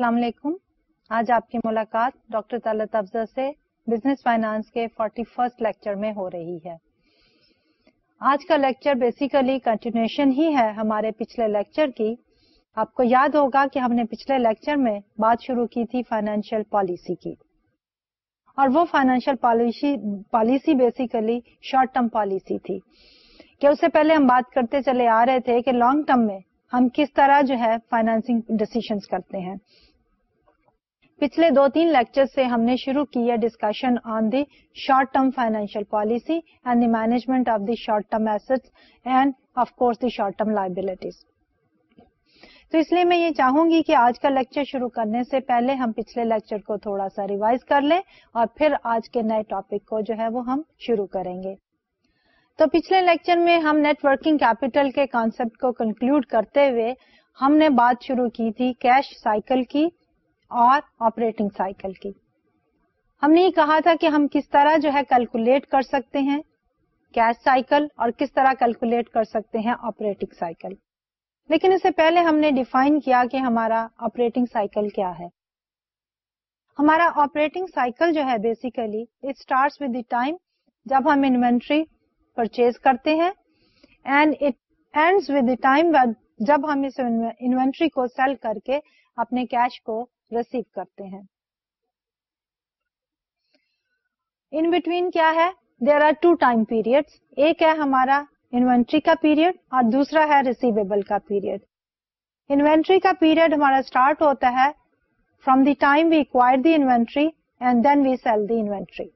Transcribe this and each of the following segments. السلام علیکم آج آپ کی ملاقات ڈاکٹر طلعت افزا سے بزنس فائنانس کے فورٹی فرسٹ لیکچر میں ہو رہی ہے آج کا لیکچر بیسیکلی کنٹینیوشن ہی ہے ہمارے پچھلے لیکچر کی آپ کو یاد ہوگا کہ ہم نے پچھلے لیکچر میں بات شروع کی تھی فائنینشیل پالیسی کی اور وہ financial policy policy basically short term policy تھی کہ اس سے پہلے ہم بات کرتے چلے آ رہے تھے کہ لانگ ٹرم میں ہم کس طرح جو ہے فائنانسنگ ڈیسیزنس کرتے ہیں پچھلے دو تین لیکچر سے ہم نے شروع کیا discussion on the short term financial policy and the management of the short term asset and of course the short term liabilities تو اس لیے میں یہ چاہوں گی کہ آج کا لیکچر شروع کرنے سے پہلے ہم پچھلے لیکچر کو تھوڑا سا ریوائز کر لیں اور پھر آج کے نئے ٹاپک کو جو ہے وہ ہم شروع کریں گے تو پچھلے لیکچر میں ہم نیٹ ورکنگ کیپیٹل کے کانسپٹ کو کنکلوڈ کرتے ہوئے ہم نے بات شروع کی تھی کیش سائیکل کی اور آپریٹنگ سائیکل کی ہم نے یہ کہا تھا کہ ہم کس طرح جو ہے کیلکولیٹ کر سکتے ہیں کیش سائیکل اور کس طرح کیلکولیٹ کر سکتے ہیں آپریٹنگ سائیکل لیکن اس سے پہلے ہم نے ڈیفائن کیا کہ ہمارا آپریٹنگ سائیکل کیا ہے ہمارا آپریٹنگ سائیکل جو ہے basically it start with the time جب ہم انوینٹری پرچیز کرتے ہیں and it end with the time جب ہم اس انوینٹری کو سیل کر کے اپنے کیش کو ریسیو کرتے ہیں ایک ہے ہمارا time we the inventory and then we sell the inventory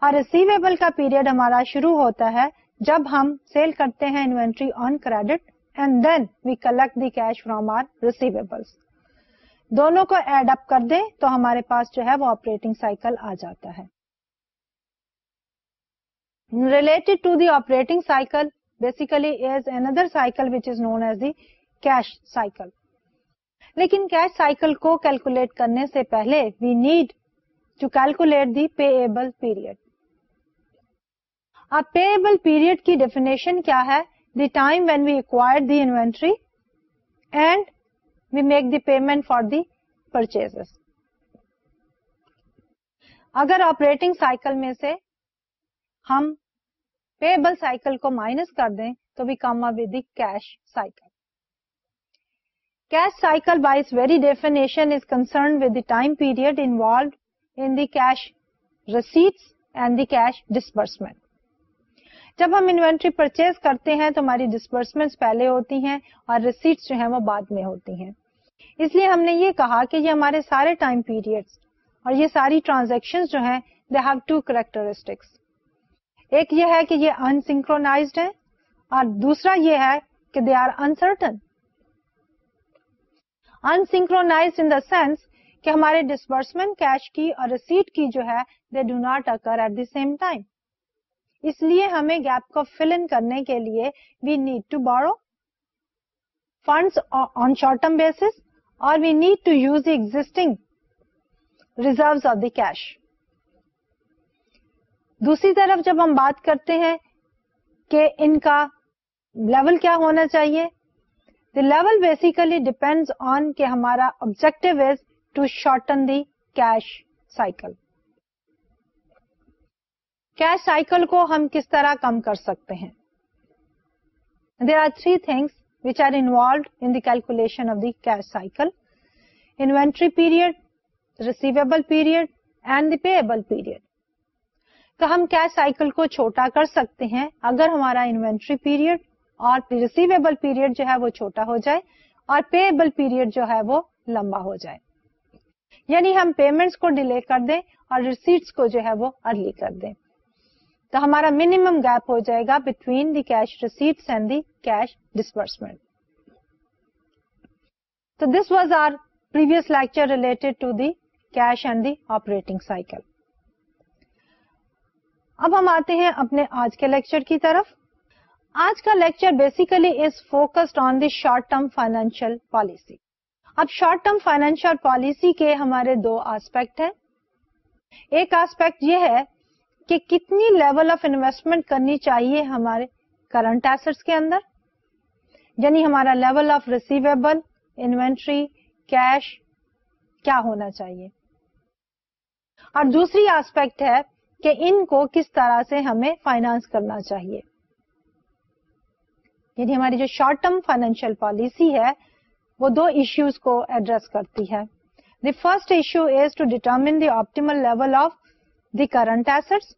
اور ریسیویبل کا پیریڈ ہمارا شروع ہوتا ہے جب ہم سیل کرتے ہیں inventory on credit and then we collect the cash from our receivables دونوں کو ایڈ اپ کر دیں تو ہمارے پاس جو ہے وہ آپریٹنگ سائیکل آ جاتا ہے related to the the operating cycle cycle basically is is which known as cash cycle لیکن کیش سائیکل کو کیلکولیٹ کرنے سے پہلے we need to calculate the payable period اب پے ایبل پیریڈ کی ڈیفینیشن کیا ہے the time when we acquire the inventory and we make the payment for the purchase اگر آپریٹنگ سائیکل میں سے ہم پیبل سائیکل کو minus کر دیں تو cash with cash time period very definition is concern with period the cash disbursement جب ہم انوینٹری پرچیز کرتے ہیں تو ہماری ڈسبرسمنٹ پہلے ہوتی ہیں اور رسیٹ جو ہیں وہ بعد میں ہوتی ہیں اس لیے ہم نے یہ کہا کہ یہ ہمارے سارے ٹائم پیریڈ اور یہ ساری ٹرانزیکشن جو ہیں دے ہیو ٹو کریکٹرسٹکس ایک یہ ہے کہ یہ ہیں اور دوسرا یہ ہے کہ they are uncertain in the sense کہ ہمارے ڈسبرسمنٹ کیش کی اور ریسیٹ کی جو ہے they do not occur at the same time اس لیے ہمیں گیپ کو فل ان کرنے کے لیے we need to borrow funds on short term basis we need to use existing reserve of the cash دوسری طرف جب ہم بات کرتے ہیں کہ ان کا لیول کیا ہونا چاہیے the level basically depend on کہ ہمارا objective is to shorten the cash cycle cash cycle کو ہم کس طرح کم کر سکتے ہیں there are three things which are involved in the the calculation of period. تو ہم کیش سائیکل کو چھوٹا کر سکتے ہیں اگر ہمارا انوینٹری پیریڈ اور ریسیویبل پیریڈ جو ہے وہ چھوٹا ہو جائے اور پیبل پیریڈ جو ہے وہ لمبا ہو جائے یعنی ہم پیمنٹس کو ڈیلے کر دیں اور ریسیٹس کو جو ہے وہ ارلی کر دیں تو ہمارا منیمم گیپ ہو جائے گا between the cash and the cash disbursement تو this was our previous lecture related to the cash and the operating cycle اب ہم آتے ہیں اپنے آج کے لیکچر کی طرف آج کا lecture basically is focused on the short term financial policy اب شارٹ ٹرم فائنینشیل پالیسی کے ہمارے دو آسپیکٹ ہیں ایک آسپیکٹ یہ ہے کہ کتنی لیول آف انویسٹمنٹ کرنی چاہیے ہمارے کرنٹ ایسٹس کے اندر یعنی ہمارا level of receivable inventory cash کیا ہونا چاہیے اور دوسری آسپیکٹ ہے کہ ان کو کس طرح سے ہمیں فائنانس کرنا چاہیے یعنی ہماری جو شارٹ ٹرم فائنینشیل پالیسی ہے وہ دو ایشوز کو ایڈریس کرتی ہے the first issue is to determine the optimal level of the current assets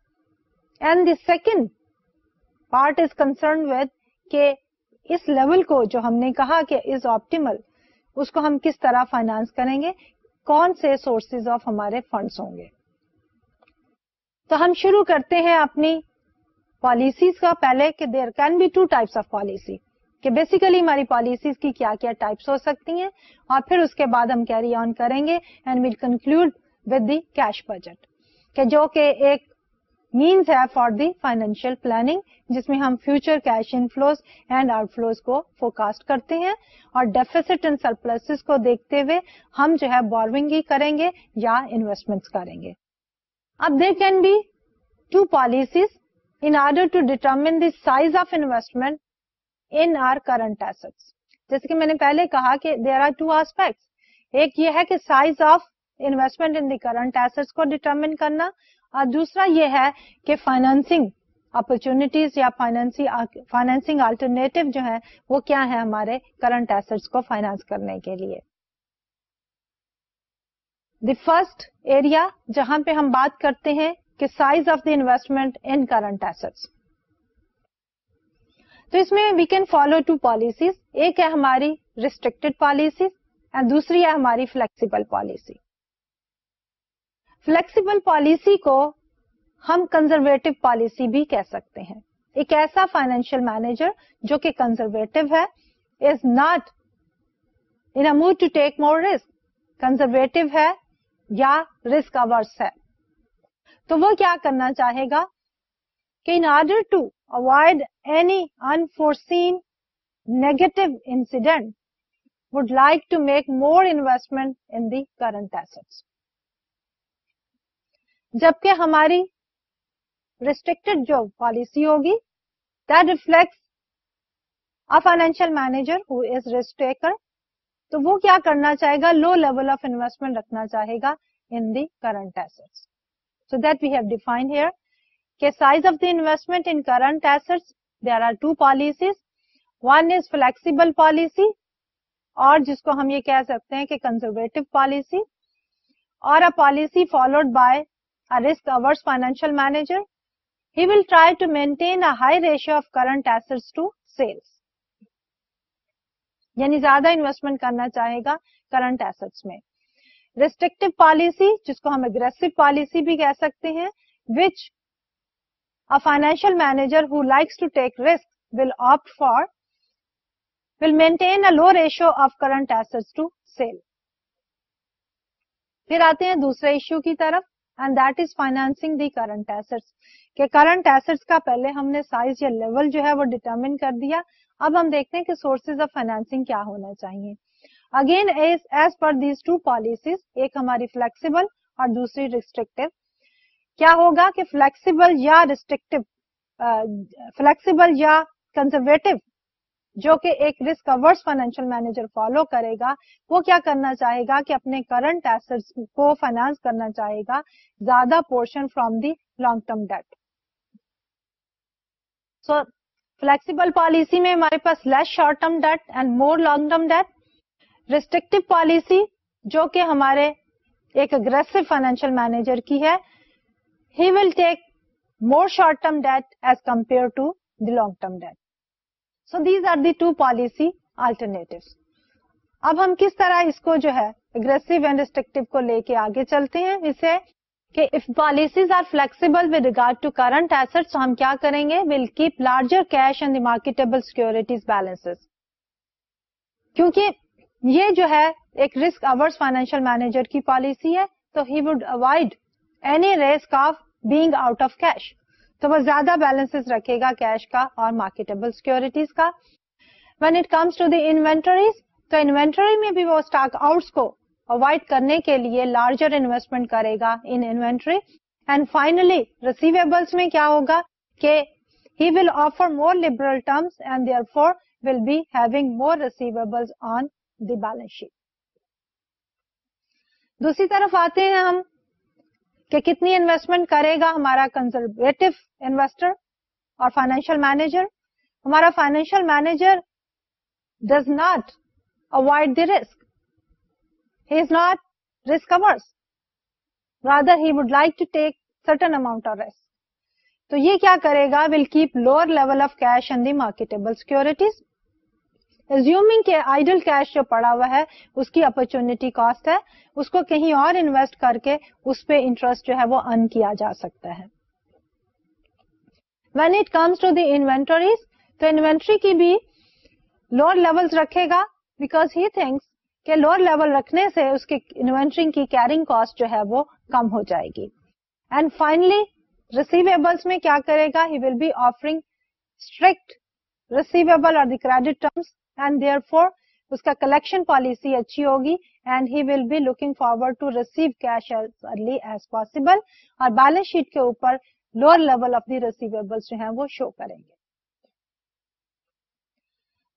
and the second part is concern with کہ اس لیول کو جو ہم نے کہا کہ از آپٹیمل اس کو ہم کس طرح فائنانس کریں گے کون سے سورسز آف ہمارے فنڈس ہوں گے تو ہم شروع کرتے ہیں اپنی پالیسیز کا پہلے کہ there can be two types of policy کہ بیسیکلی ہماری پالیسیز کی کیا کیا ٹائپس ہو سکتی ہیں اور پھر اس کے بعد ہم کیری آن کریں گے and we'll conclude with the cash budget کہ جو کہ ایک مینس ہے فار دی فائنینشیل پلاننگ جس میں ہم future cash in flows and out flows کو فورکاسٹ کرتے ہیں اور ڈیفیسٹ اینڈ سرپلس کو دیکھتے ہوئے ہم جو ہے ہی کریں گے یا انویسٹمنٹ کریں گے اب they can be two policies in order to determine the size of investment in our current asset جیسے کہ میں نے پہلے کہا کہ دیر آر ٹو آسپیکٹ ایک یہ ہے کہ size of investment in the current asset کو ڈیٹرمن کرنا اور دوسرا یہ ہے کہ فائنانسنگ اپرچونیٹیز یا فائنینسنگ فائنانسنگ آلٹرنیٹو جو ہے وہ کیا ہے ہمارے کرنٹ ایسٹس کو فائنانس کرنے کے لیے دی فرسٹ ایریا جہاں پہ ہم بات کرتے ہیں کہ size of the investment in current asset تو اس میں we can follow two policies ایک ہے ہماری ریسٹرکٹیڈ پالیسیز اینڈ دوسری ہے ہماری فلیکسیبل پالیسی فلیکسیبل پالیسی کو ہم کنزرویٹو پالیسی بھی کہہ سکتے ہیں ایک ایسا فائنینشیل مینیجر جو کہ کنزرویٹو ہے is not in mood to take more risk conservative ہے یا رسک اوس ہے تو وہ کیا کرنا چاہے گا کہ in order to avoid any unforeseen negative incident would like to make more investment in the current asset جبکہ ہماری ریسٹرکٹ جو پالیسی ہوگی that reflect a financial manager who is تو وہ کیا کرنا چاہے گا لو لیول آف انویسٹمنٹ رکھنا چاہے گا in the current asset so that we have defined of the investment in current asset there are two policies one is flexible policy اور جس کو ہم یہ کہہ سکتے ہیں کہ کنزرویٹو پالیسی اور a policy followed by risk averse financial manager he will try to maintain یعنی زیادہ انویسٹمنٹ کرنا چاہے گا کرنٹ ایسٹس میں ریسٹرکٹیو پالیسی جس کو ہم اگریسو پالیسی بھی کہہ سکتے ہیں which a financial manager who likes to take risk will opt for will maintain a low ratio of current asset to sale پھر آتے ہیں دوسرے ایشو کی طرف کرنٹ ایسٹس کا پہلے ہم نے سائز یا لیول جو ہے وہ ڈیٹرمن کر دیا اب ہم دیکھتے ہیں کہ سورسز آف فائنینسنگ کیا ہونا چاہیے again as per these two policies ایک ہماری فلیکسیبل اور دوسری ریسٹرکٹ کیا ہوگا کہ فلیکسیبل یا ریسٹرکٹ فلیکسیبل یا کنزرویٹو جو کہ ایک risk averse financial manager follow کرے گا وہ کیا کرنا چاہے گا کہ اپنے کرنٹ ایسٹ کو فائنانس کرنا چاہے گا زیادہ portion from the long term debt so flexible policy میں ہمارے پاس less short term debt and more long term debt restrictive policy جو کہ ہمارے ایک اگریسو فائنینشیل مینیجر کی ہے he will take more short term debt as compare to the long term debt these are the two policy alternative اب ہم کس طرح اس کو جو ہے اگریسو اینڈ ریسٹرکٹیو کو لے کے آگے چلتے ہیں اسے کہ policies are flexible with regard to current asset ہم کیا کریں گے will keep larger cash and the marketable securities balance کیونکہ یہ جو ہے ایک رسک اوورس فائنینشیل مینیجر کی پالیسی ہے تو he would avoid any risk of being out of cash تو وہ زیادہ بیلنس رکھے گا کیش کا اور مارکیٹبل سیکورٹیز کا when it comes to the inventories تو انوینٹری میں بھی وہ اسٹاک آؤٹس کو اوائڈ کرنے کے لیے لارجر انویسٹمنٹ کرے گا انوینٹری اینڈ فائنلی ریسیویبلس میں کیا ہوگا کہ he will offer more liberal terms and therefore will be having more receivable on the balance sheet دوسری طرف آتے ہیں ہم کہ کتنی انویسٹمنٹ کرے گا ہمارا کنزرویٹو انویسٹر اور فائنینشیل مینیجر ہمارا financial manager does not avoid the risk he is not risk averse rather he would like to take certain amount of risk تو یہ کیا کرے گا will keep lower level of cash in the marketable securities assuming idle cash جو پڑا ہوا ہے اس کی اپرچونیٹی کاسٹ ہے اس کو کہیں اور انویسٹ کر کے اس پہ انٹرسٹ جو ہے وہ ارن کیا جا سکتا ہے when it comes to the inventories تو انوینٹری کی بھی لوور لیول رکھے گا بیکاز ہی تھنکس کہ لوور لیول رکھنے سے اس کی انوینٹری کی کیرنگ کاسٹ جو ہے وہ کم ہو جائے گی اینڈ فائنلی ریسیویبل میں کیا کرے گا he will be offering strict receivable اور the credit terms and therefore اس کا کلیکشن پالیسی اچھی ہوگی and he will be looking forward to receive cash as possible اور بیلنس شیٹ کے اوپر lower level of the receive جو ہیں وہ شو کریں گے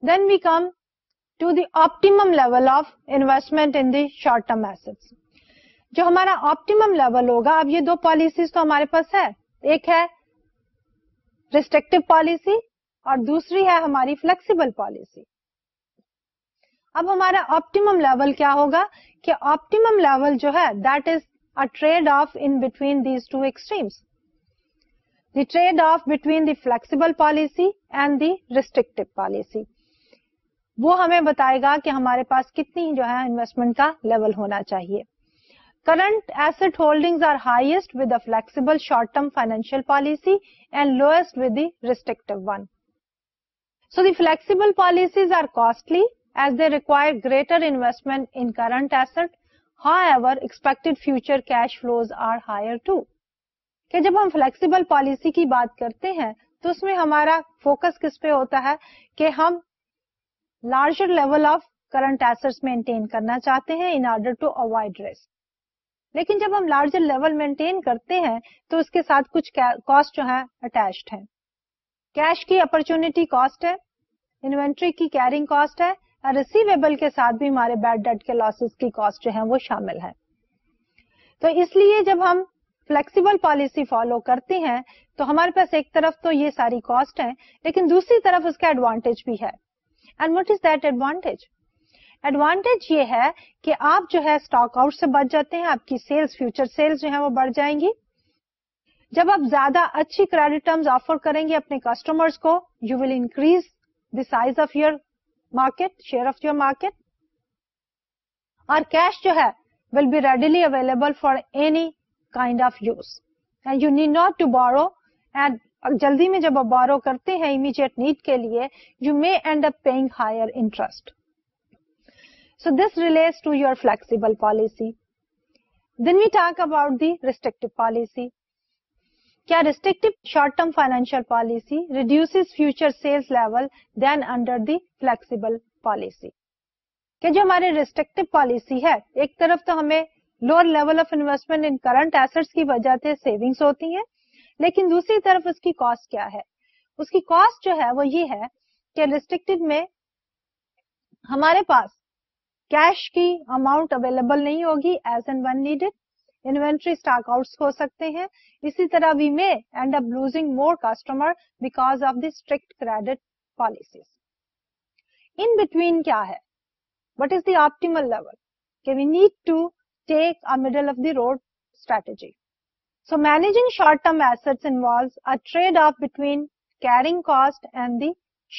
then we come to the optimum level of investment in the short term asset جو ہمارا آپٹیمم لیول ہوگا اب یہ دو پالیسیز تو ہمارے پاس ہے ایک ہے ریسٹرکٹیو پالیسی اور دوسری ہے ہماری فلیکسیبل پالیسی اب ہمارا آپٹیمم لیول کیا ہوگا کہ آپٹیمم لیول جو ہے that is a trade off in between these two extremes the trade off between the flexible policy and the restrict policy وہ ہمیں بتائے گا کہ ہمارے پاس کتنی جو ہے انویسٹمنٹ کا لیول ہونا چاہیے current asset holding are highest with a flexible short term financial policy and lowest with the restrict one so the flexible policies are costly as they require greater investment in current asset however expect future cash flows are higher too جب ہم flexible policy کی بات کرتے ہیں تو اس میں ہمارا فوکس کس پہ ہوتا ہے کہ ہم larger level of current asset maintain کرنا چاہتے ہیں in order to avoid risk لیکن جب ہم لارجر لیول مینٹین کرتے ہیں تو اس کے ساتھ کچھ کاسٹ جو ہے اٹیچڈ ہے کیش کی اپرچونیٹی کاسٹ ہے انوینٹری کی کیرنگ کاسٹ ہے ریسیویبل کے ساتھ بھی ہمارے بیڈ ڈیٹ کے لاسز کی کاسٹ جو ہے وہ شامل ہے تو اس لیے جب ہم فلیکسیبل پالیسی فالو کرتے ہیں تو ہمارے پاس ایک طرف تو یہ ساری کاسٹ ہے لیکن دوسری طرف اس کا ایڈوانٹیج بھی ہے and what is that advantage advantage یہ ہے کہ آپ جو ہے اسٹاک آؤٹ سے بچ جاتے ہیں آپ کی سیلس فیوچر سیلس جو ہے وہ بڑھ جائیں گی جب آپ زیادہ اچھی کریڈٹ ٹرمز آفر کریں گے اپنے کسٹمرس کو you will increase the size of your market share of your market اور کیش جو ہے will be readily available for any kind of use and you need not to borrow and جلدی میں جب آپ بورو کرتے ہیں امیڈیٹ نیڈ کے لیے you may end up paying higher interest so this relates to your flexible policy then we talk about the restrict policy کیا restrict short term financial policy reduce future sales level then under the flexible policy کہ جو ہمارے restrict policy ہے ایک طرف تو ہمیں lower level of investment in current asset کی وجہ سے سیونگس ہوتی ہیں لیکن دوسری طرف اس کی کاسٹ کیا ہے اس کی کاسٹ جو ہے وہ یہ ہے کہ ریسٹرکٹیو میں ہمارے پاس کیش کی اماؤنٹ اویلیبل نہیں ہوگی as and when needed inventory stock ہو سکتے ہیں اسی طرح we may end up losing more customer because of the strict credit policies in between کیا ہے what is the optimal level کہ we need to take a middle of the road strategy so managing short term involves a trade off between carrying cost and the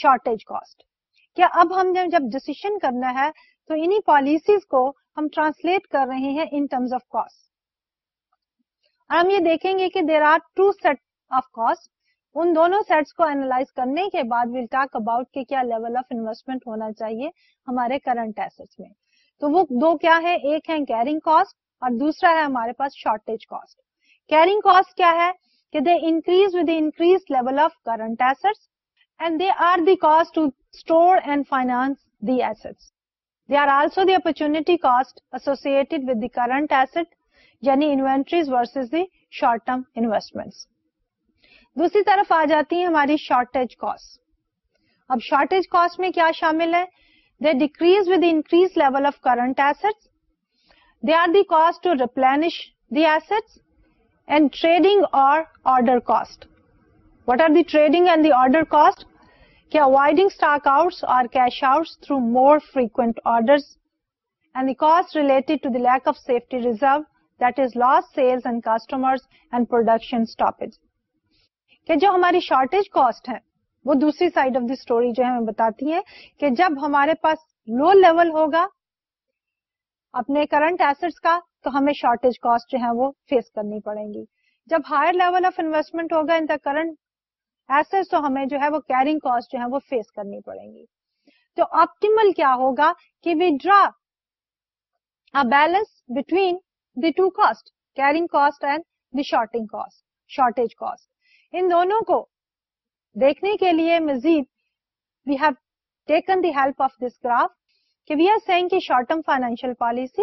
shortage cost کیا اب ہم نے جب ڈسیشن کرنا ہے تو انہیں پالیسیز کو ہم ٹرانسلیٹ کر رہے ہیں ان ٹرمز آف کاسٹ اور ہم یہ دیکھیں گے کہ there are two set of cost ان دونوں سیٹس کو اینالائز کرنے کے بعد ٹاک اباؤٹ کیا لیول آف انویسٹمنٹ ہونا چاہیے ہمارے کرنٹ ایسٹ میں تو وہ دو کیا ہے ایک ہے کیرنگ کاسٹ اور دوسرا ہے ہمارے پاس شارٹیج کاسٹ کیرنگ کاسٹ کیا ہے کہ they increase with increase level of current asset and they are the cost to store and finance the asset they are also the opportunity cost associated with the current asset یعنی inventories versus the short term investment دوسری طرف آ جاتی ہیں ہماری shortage cost اب shortage cost میں کیا شامل ہے they decrease with increase level of current asset they are the cost to replenish the asset and trading اور order cost what are the trading and the order cost کیا avoiding stock out اور cash out through more frequent order and the cost related to the lack of safety reserve that is sales and and production stoppage کہ جو ہماری shortage cost ہے وہ دوسری side of the story جو ہمیں بتاتی ہے کہ جب ہمارے پاس لو لیول ہوگا اپنے کرنٹ ایسٹس کا تو ہمیں شارٹیج کاسٹ جو ہے وہ فیس کرنی پڑیں گی جب ہائر لیول آف انویسٹمنٹ ہوگا ان دا کرنٹ ایسٹس تو ہمیں جو ہے وہ کیرنگ کاسٹ جو ہے وہ فیس کرنی پڑیں گی تو آپٹیمل کیا ہوگا کہ we draw balance between the two cost carrying cost and the shorting cost shortage cost ان دونوں کو دیکھنے کے لیے مزید we have taken the help of this graft کی short term financial policy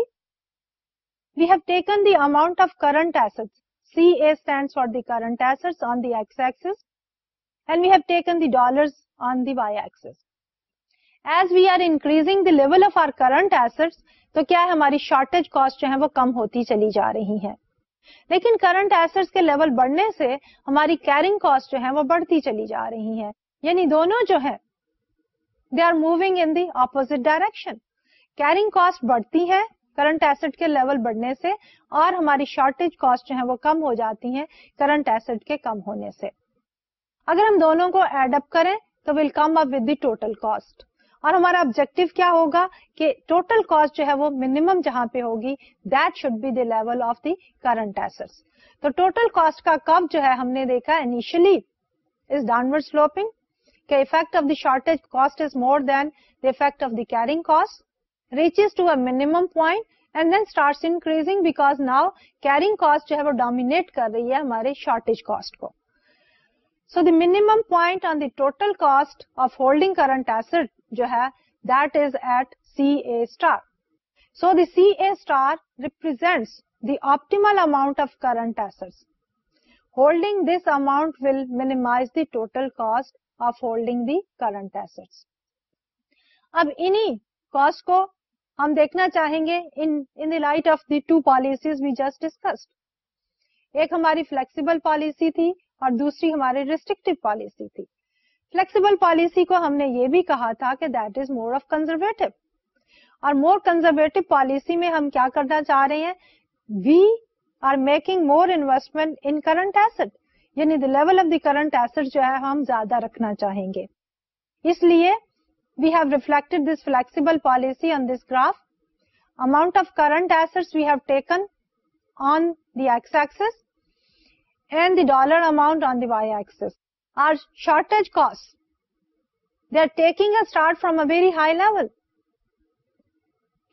we have taken the amount of current asset C add for the current ایس آس ایس and we here as we are increasing level of our current asset تو کیا ہماری shortage cost جو ہے وہ کم ہوتی چلی جا رہی ہے لیکن کرنٹ ایسٹ کے لیول بڑھنے سے ہماری کیرنگ کاسٹ جو ہے وہ بڑھتی چلی جا رہی ہے یعنی دونوں جو ہے they are moving in the opposite direction carrying cost بڑھتی ہے کرنٹ ایسٹ کے لیول بڑھنے سے اور ہماری شارٹیج کاسٹ جو ہے وہ کم ہو جاتی ہے کرنٹ ایسٹ کے کم ہونے سے اگر ہم دونوں کو ایڈ اپ کریں تو will come up with the total cost اور ہمارا آبجیکٹو کیا ہوگا کہ ٹوٹل کاسٹ جو ہے وہ منیمم جہاں پہ ہوگی that should be level of the current asset تو ٹوٹل کاسٹ کا کب جو ہے ہم نے دیکھا initially is downward sloping effect of the shortage cost is more than effect of the carrying cost reaches minimum point and then start increasing because now carrying cost جو ہے وہ ڈومینیٹ کر رہی ہے ہمارے شارٹیج کاسٹ کو so the minimum point on the total cost of holding current asset جو ہے that is at C A star so the C A star represents the optimal amount of current asset holding this amount will minimize the total cost of holding the current asset اب انہی cost کو ہم دیکھنا چاہیں گے in the light of the two policies we just discussed ایک ہماری flexible policy تھی اور دوسری ہماری ریسٹرکٹیو پالیسی تھی فلیکسیبل پالیسی کو ہم نے یہ بھی کہا تھا کہ that is more of conservative اور مور کنزرویٹو پالیسی میں ہم کیا کرنا چاہ رہے ہیں we are making more investment in current asset یعنی the level of the current asset جو ہے ہم زیادہ رکھنا چاہیں گے اس لیے we have reflect this flexible policy on this graph amount of current asset we have taken on the x axis and the dollar amount on the Y axis are shortage costs. They are taking a start from a very high level.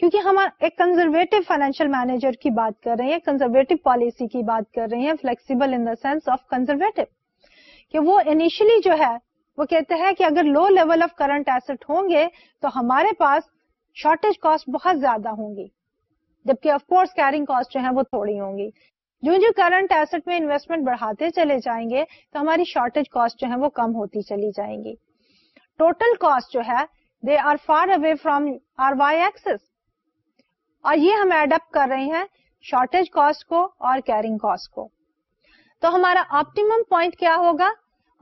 کیونکہ ہم ایک conservative financial manager کی بات کر رہے ہیں conservative policy کی بات کر رہے ہیں flexible in the sense of conservative کہ وہ انیشلی جو ہے وہ کہتے ہیں کہ اگر low level of current asset ہوں گے تو ہمارے پاس شارٹیج کاسٹ بہت زیادہ ہوں گی جبکہ آف کورس کیرنگ کاسٹ جو ہے وہ تھوڑی ہوں گی جو جو کرنٹ ایسٹ میں انویسٹمنٹ بڑھاتے چلے جائیں گے تو ہماری شارٹیج کاسٹ جو ہے وہ کم ہوتی چلی جائیں گی ٹوٹل کاسٹ جو ہے they are are far away from Y اور یہ ہم ایڈ اپ کر رہے ہیں شارٹیج کاسٹ کو اور کیرنگ کاسٹ کو تو ہمارا پوائنٹ کیا ہوگا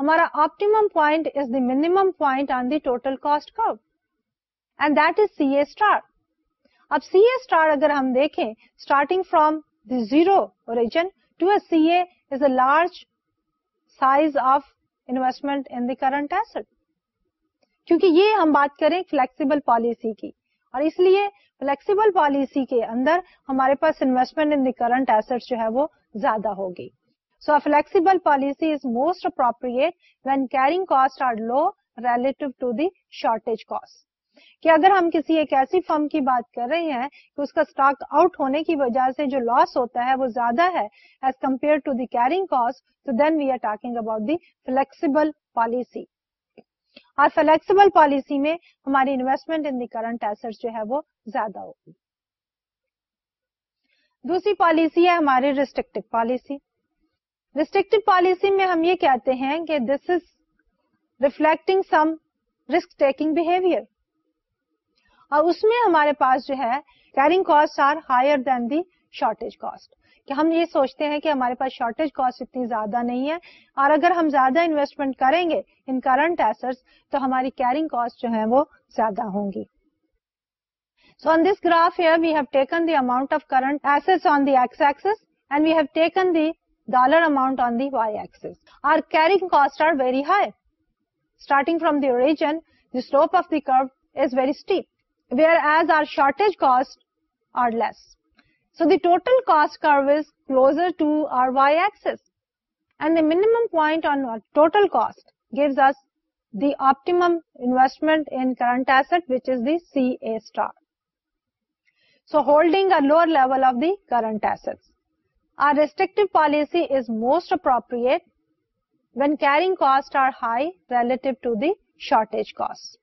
ہمارا optimum point is the minimum point on the total cost curve and that is C A star اب سی اے اسٹار اگر ہم دیکھیں starting from the zero origin to a CA is a large size of investment in the current asset. کیونکہ یہ ہم بات کریں flexible policy کی اور اس لیے فلیکسیبل پالیسی کے اندر ہمارے پاس investment in the current asset جو ہے وہ زیادہ ہوگی so flexible policy is most appropriate when carrying cost are low relative to the shortage cost کہ اگر ہم کسی ایک ایسی فرم کی بات کر رہے ہیں کہ اس کا اسٹاک آؤٹ ہونے کی وجہ سے جو لاس ہوتا ہے وہ زیادہ ہے as compare to the the carrying cost تو then we are talking about flexible flexible policy policy اور میں ہماری investment in the current asset جو ہے وہ زیادہ ہوگی دوسری پالیسی ہے ہماری ریسٹرکٹ پالیسی ریسٹرکٹیو پالیسی میں ہم یہ کہتے ہیں کہ this is reflecting some risk taking behaviour اور اس میں ہمارے پاس جو ہے carrying cost are higher than the shortage cost کہ ہم یہ سوچتے ہیں کہ ہمارے پاس شارٹیج کاسٹ اتنی زیادہ نہیں ہے اور اگر ہم زیادہ انویسٹمنٹ کریں گے ان کرنٹ ایسٹ تو ہماری کیرنگ کاسٹ جو ہے وہ زیادہ ہوں گی so on this graph we have taken the amount of current asset on the x axis and we have taken the dollar amount on the Y axis are carrying cost are very high starting from the the slope of the curve is very steep we are as are shortage کا total آپ current asset so holding current asset are restrictive policy is most appropriate varying cost are high relative to the shortage cost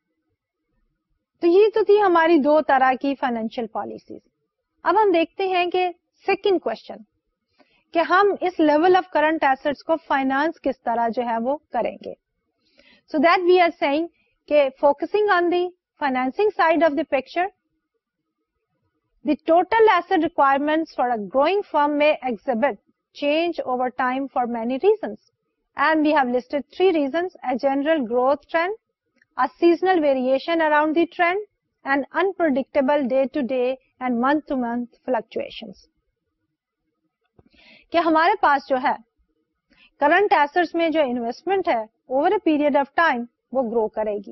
تو یہ تو تھی ہماری دو طرح کی فائنینشیل پالیسیز اب ہم دیکھتے ہیں کہ سیکنڈ کوشچن کہ ہم اس لیول آف کرنٹ ایسٹ کو فائنانس کس طرح جو ہے وہ کریں گے سو دیٹ وی آر سیگ کہ focusing on the financing side of the picture the total asset requirement for growing firm میں exhibit change over time for many reasons and we have list three reasons a general growth trend seasonal variation around the trend unpredictable day to day month to month fluctuation کہ ہمارے پاس جو ہے current asset میں جو investment ہے over a period of time وہ grow کرے گی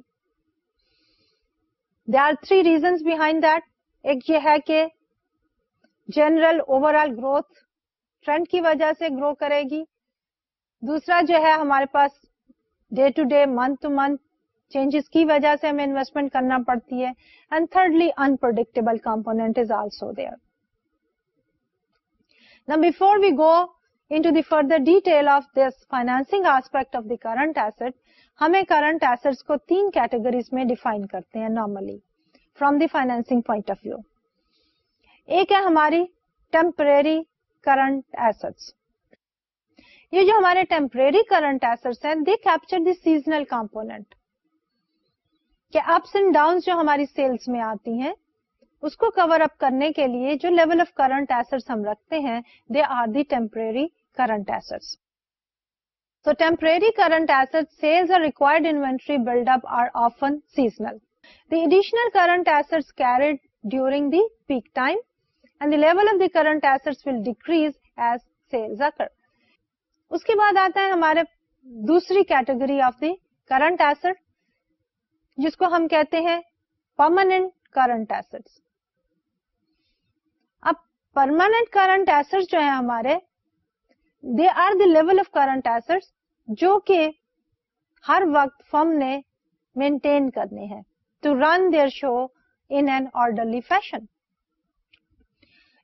they are three reasons behind that ایک یہ ہے کہ general overall growth trend کی وجہ سے گرو کرے گی دوسرا جو ہے ہمارے پاس day to day month to month changes کی وجہ سے ہمیں انویسٹمنٹ کرنا پڑتی ہے انپروڈکٹر ڈیٹیلسپٹ آف دی کرنٹ ایسٹ ہمیں کرنٹ ایسٹ کو تین کیٹیگریز میں ڈیفائن کرتے ہیں normally from the finance point of view ایک ہے ہماری ٹیمپرری کرنٹ ایسٹ یہ جو ہمارے ٹیمپریری کرنٹ ایسٹ ہیں دے کیپچر دی سیزنل کہ اپس اینڈ ڈاؤن جو ہماری سیلس میں آتی ہیں اس کو کور اپ کرنے کے لیے جو لیول آف کرنٹ ایسٹ ہم رکھتے ہیں they are the temporary current asset تو ٹیمپرری کرنٹ ایسٹ اور required inventory build up are often seasonal the additional current asset carried during the peak time and level of the current asset will decrease as sales occur اس کے بعد آتا ہے ہمارے دوسری category of the current asset جس کو ہم کہتے ہیں پرماننٹ کرنٹ ایسٹ اب پرماننٹ کرنٹ ایسٹ جو ہیں ہمارے they are level of current asset جو کہ ہر وقت فرم نے مینٹین کرنے ہیں to run their show in an orderly fashion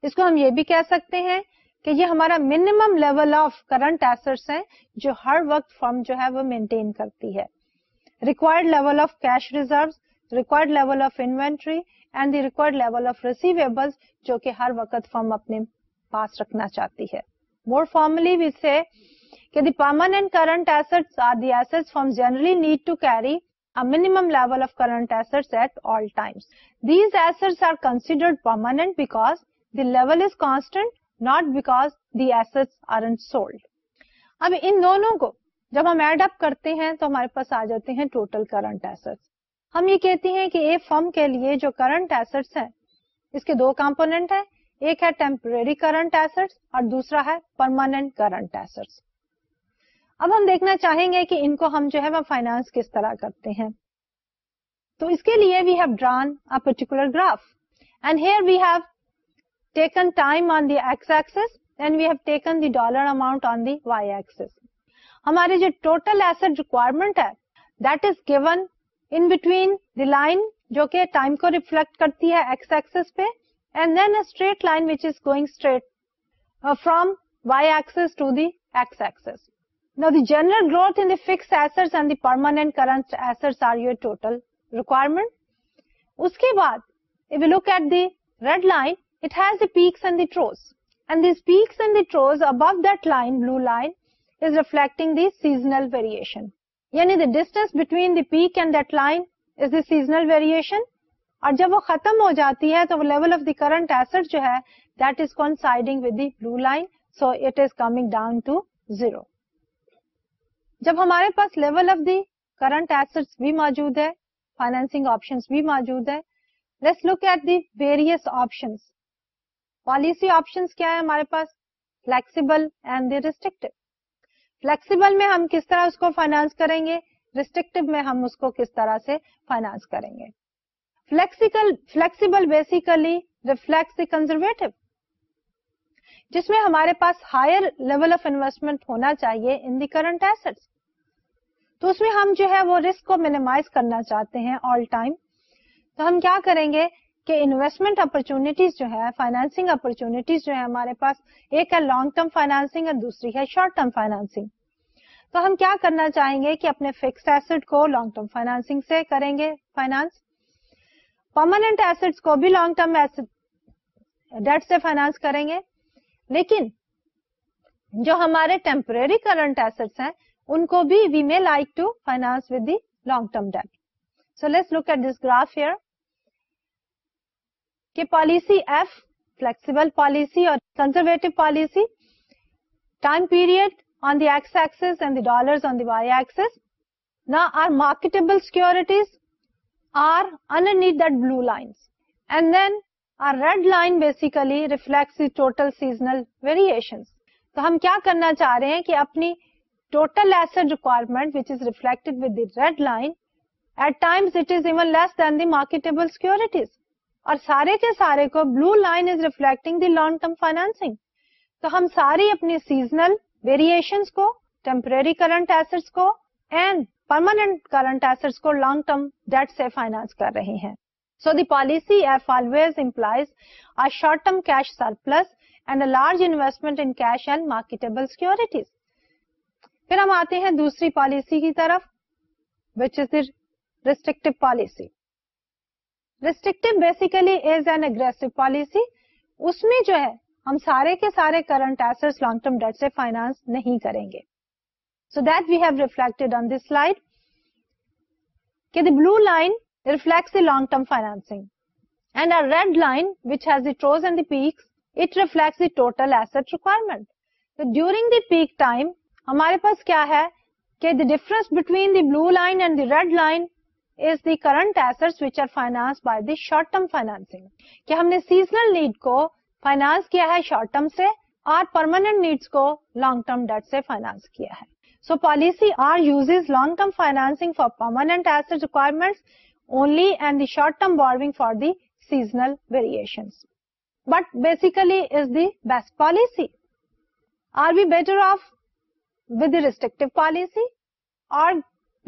اس کو ہم یہ بھی کہہ سکتے ہیں کہ یہ ہمارا minimum level of current asset ہیں جو ہر وقت فرم جو ہے وہ مینٹین کرتی ہے جو کہ کہ ہر وقت فرم اپنے پاس رکھنا چاہتی ہے لیولٹ not back as are aren't sold. اب ان دونوں کو جب ہم ایڈ اپ کرتے ہیں تو ہمارے پاس آ جاتے ہیں ٹوٹل کرنٹ ایسٹ ہم یہ کہتے ہیں کہ ایک فرم کے لیے جو کرنٹ ایسٹ ہیں اس کے دو کمپونیٹ ہیں ایک ہے ٹیمپرری کرنٹ ایسٹ اور دوسرا ہے پرماننٹ کرنٹ ایسٹ اب ہم دیکھنا چاہیں گے کہ ان کو ہم جو ہے وہ فائنانس کس طرح کرتے ہیں تو اس کے لیے we have drawn a particular graph and here we have taken time on the x axis and we have taken the dollar amount on the Y axis ہماری جو ٹوٹل ایسٹ ریکوائرمنٹ ہے that is given in between the line جو کہ time کو reflect کرتی ہے X X پہ and then straight straight line which is going Y to the general growth permanent current asset are total requirement اس کے بعد line above line, blue line seasonal یعنی سیزنلشن اور جب وہ ختم ہو جاتی ہے تو وہ level of the current asset جو ہے that is is کونسائڈنگ with the blue line so it coming down to zero جب ہمارے پاس level of the current asset بھی موجود ہے فائنینسنگ آپشن بھی موجود ہے let's look at the various options policy options کیا ہے ہمارے پاس flexible and the restrictive flexible میں ہم کس طرح اس کو فائنانس کریں گے ریسٹرکٹیو میں ہم اس کو کس طرح سے فائنانس کریں گے flexible flexible basically reflects the conservative جس میں ہمارے پاس ہائر لیول آف انویسٹمنٹ ہونا چاہیے ان دی کرنٹ ایسٹ تو اس میں ہم جو ہے وہ رسک کو مینیمائز کرنا چاہتے ہیں آل ٹائم تو ہم کیا کریں گے کہ انویسٹمنٹ اپرچونٹیز جو ہے فائنانسنگ اپرچونٹیز جو ہے ہمارے پاس ایک ہے لانگ ٹرم فائنانسنگ اور دوسری ہے شارٹ ٹرم فائنانسنگ تو ہم کیا کرنا چاہیں گے کہ اپنے فکس ایسٹ کو لانگ ٹرم سے کریں گے فائنانس پرمانٹ ایسٹ کو بھی لانگ ٹرم ڈیٹ سے فائنانس کریں گے لیکن جو ہمارے ٹیمپرری کرنٹ ایسڈ ہیں ان کو بھی we may like to finance with the long term debt so let look at this graph here کہ پالیسی ایف فلیکسیبل پالیسی اور conservative policy time period on the x axis and the dollar on the Y are marketable securities are and that blue line and then are red line basically reflects total seasonal variation تو ہم کیا کرنا چاہ رہے ہیں کہ اپنی total asset requirement which is reflect with the red line at it is even less than the marketable securities اور سارے کے سارے کو blue line is reflecting the long term تو ہم ساری اپنی سیزنل ویریشن کو ٹیمپرری کرنٹ ایسٹ کو اینڈ پرمانٹ کرنٹ ایسٹ کو لانگ ٹرم ڈیٹ سے فائنانس کر رہے ہیں so the policy F always employees a short term cash surplus and a large investment in cash and marketable securities پھر ہم آتے ہیں دوسری پالیسی کی طرف which is the restrictive policy restrictive basically is an aggressive policy اس میں جو ہے ہم سارے کے سارے current asset long term debt سے فائنانس نہیں کریں گے so that we have reflect long term financing and a red line which has the the and peaks it total asset requirement during the peak time ہمارے پاس کیا ہے کہ difference between the blue line and the red line current asset the short term finance need کو finance کیا ہے short term سے اور کو لانگ ٹرم ڈیٹ سے کیا ہے long term finance for permanent asset requirement only and the short term war for the seasonal variation but basically is the best policy are be better off with restrict policy اور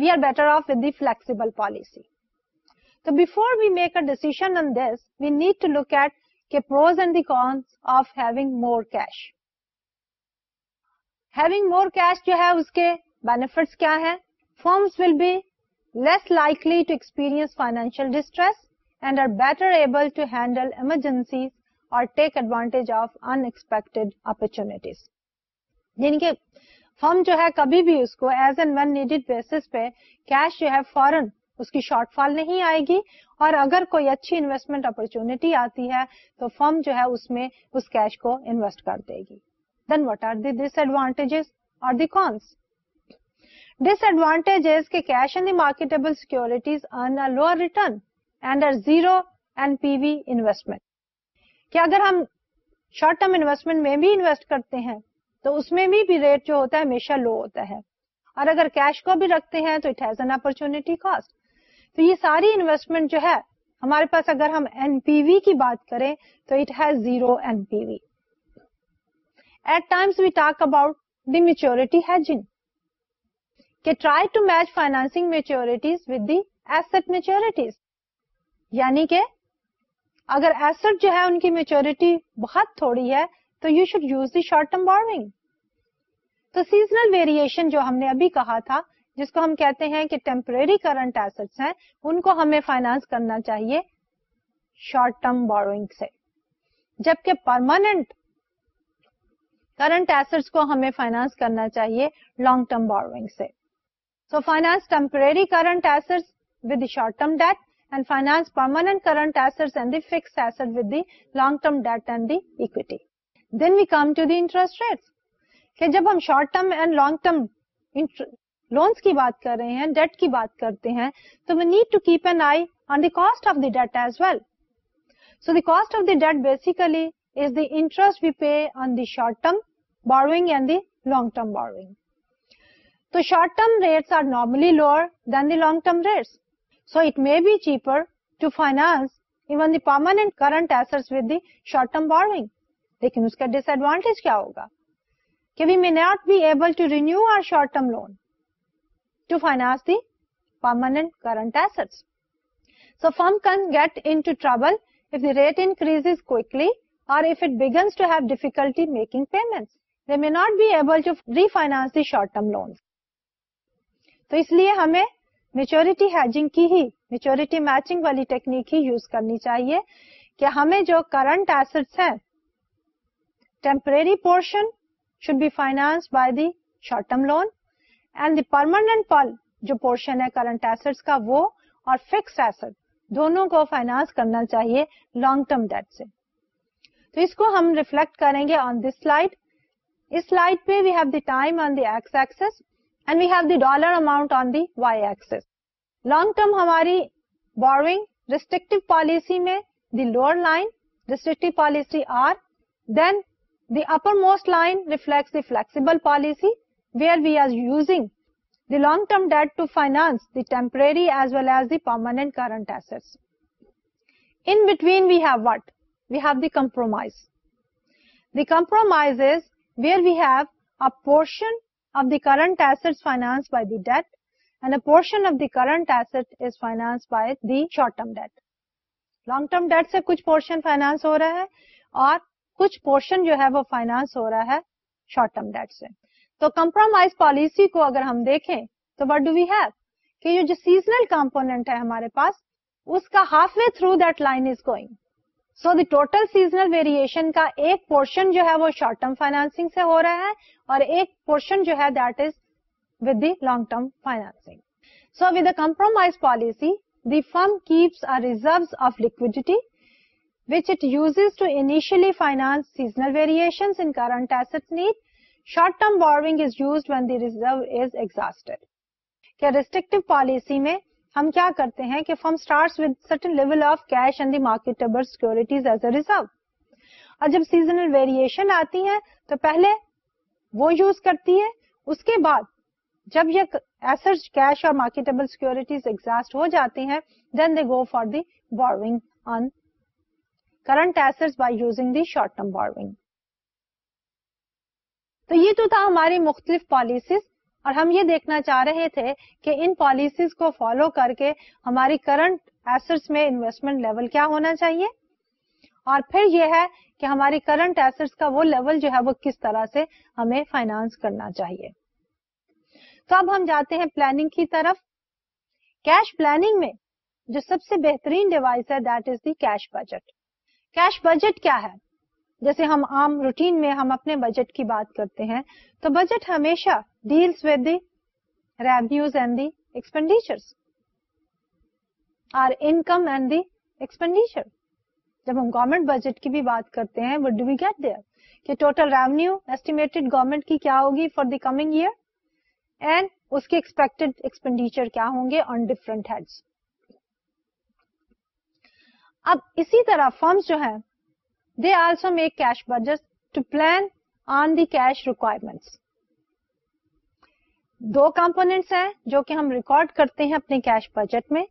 flexible policy تو before deciding جو ہے اس کے benefits کیا ہے firms will be less likely to experience financial distress and are better able to handle emergency or take advantage of unexpected opportunities جن کے ہم جو ہے کبھی بھی اس کو as and when needed basis پہ کیش جو ہے فورن اس کی شارٹ فال نہیں آئے گی اور اگر کوئی اچھی انویسٹمنٹ اپرچونٹی آتی ہے تو فرم جو ہے اس میں اس کیش کو انویسٹ کر دے گی then what are the disadvantage اور دی کونس ڈس ایڈوانٹیج کے cash and the marketable securities return and are zero and P V investment کیا اگر ہم شارٹ ٹرم انویسٹمنٹ میں بھی انویسٹ کرتے ہیں تو اس میں بھی ریٹ جو ہوتا ہے ہمیشہ لو ہوتا ہے اور اگر کیش کو بھی رکھتے ہیں تو اٹ ہیز این کاسٹ تو یہ ساری انویسٹمنٹ جو ہے ہمارے پاس اگر ہم این پی وی کی بات کریں تو it has zero N P V at times we talk about the maturity try to match finance maturities with the asset maturities یعنی کہ اگر ایسٹ جو ہے ان کی میچیورٹی بہت تھوڑی ہے تو you should use the short term borrowing تو سیزنل ویریشن جو ہم نے ابھی کہا تھا جس کو ہم کہتے ہیں کہ ٹیمپرری کرنٹ ایسٹ ہیں ان کو ہمیں فائنانس کرنا چاہیے شارٹ ٹرم بورگ سے جبکہ پرماننٹ کرنٹ ایسٹ کو ہمیں فائنانس کرنا چاہیے لانگ ٹرم بوروئنگ سے so finance temporary current asset short term debt and finance permanent current assets and the fix asset with the long term debt and the equity then we come to the interest rate کہ جب ہم short term and long term loans کی بات کر رہے ہیں date کی بات کرتے ہیں تو we need to keep an eye on the the cost of debt as well so the the cost of debt basically is the interest we pay on the short term borrowing the long term borrowing تو short term rates lower than the long term rates so it may be cheaper to finance permanent asset via short term borrowing لیکن اس کا disadvantage کیا ہوگا کہ we may not be able to renew our short term loan to finance the permanent current asset so firm can get into rate increase begins difficulty making payment may not be finance the short term loan تو اس لیے ہمیں maturity maturity matching والی technique ہی use کرنی چاہیے کہ ہمیں جو کرنٹ ایسٹ ہیں temporary portion should be finance by the short term loan and the permanent جو پورشن کرنٹ ایس کا وہ اور ہم ریفلیکٹ کریں گے time on the x axis and we have the dollar amount on the axis long term ہماری میں the lower line restrictive policy are then the upper most line flexible policy where we arising them debt to finance temporary as well as dent currents these where we have a portion of the current asset finance by debt and a portion of the current assets by the short term debt long term debt سے کچھ portion finance ہو رہا ہے اور کچھ portion جو ہے وہ فائنانس ہو رہا ہے شارٹ ٹرم ڈیٹ سے تو کمپرومائز پالیسی کو اگر ہم دیکھیں تو وٹ ڈو کہ یہ جو سیزنل کمپونیٹ ہے ہمارے پاس اس کا half way through that line is going so the total seasonal variation کا ایک پورشن جو ہے وہ شارٹ ٹرم فائنانسنگ سے ہو رہا ہے اور ایک پورشن جو ہے that is with the long term financing so with a compromise policy the firm keeps reserve of liquidity which it uses to initially finance seasonal variations in current assets need. Short-term borrowing is used when the reserve is exhausted. کیا restrictive policy میں ہم کیا کرتے ہیں کہ firm starts with certain level of cash and the marketable securities as a reserve. اور جب seasonal variation آتی ہے تو پہلے وہ use کرتی ہے اس کے بعد جب یہ ایسٹ کیش اور مارکیٹیبل سیکورٹیز ایگزاسٹ ہو جاتی ہیں then they go for the borrowing on current asset by using the short term borrowing تو یہ تو تھا ہماری مختلف پالیسیز اور ہم یہ دیکھنا چاہ رہے تھے کہ ان پالیسیز کو فالو کر کے ہماری کرنٹ ایسٹ میں انویسٹمنٹ لیول کیا ہونا چاہیے اور پھر یہ ہے کہ ہماری کرنٹ ایسٹ کا وہ لیول جو ہے وہ کس طرح سے ہمیں فائنانس کرنا چاہیے تو اب ہم جاتے ہیں پلاننگ کی طرف کیش پلاننگ میں جو سب سے بہترین ڈیوائس ہے that is the cash budget cash budget کیا ہے جیسے ہم عام روٹین میں ہم اپنے بجٹ کی بات کرتے ہیں تو بجٹ ہمیشہ deals the revenues and the expenditure or income and the expenditure جب ہم گورمنٹ بجٹ کی بھی بات کرتے ہیں وٹ وی گیٹ دیئر کہ ٹوٹل ریونیو ایسٹیمیٹڈ گورمنٹ کی کیا ہوگی for the coming year and اس کے ایکسپیکٹ ایکسپینڈیچر کیا ہوں گے آن ڈفرنٹ ہیڈس اب اسی طرح فرمس جو ہے they also make cash budget to plan on the cash requirement دو کمپونیٹس ہیں جو کہ ہم ریکارڈ کرتے ہیں اپنے کیش بجٹ میں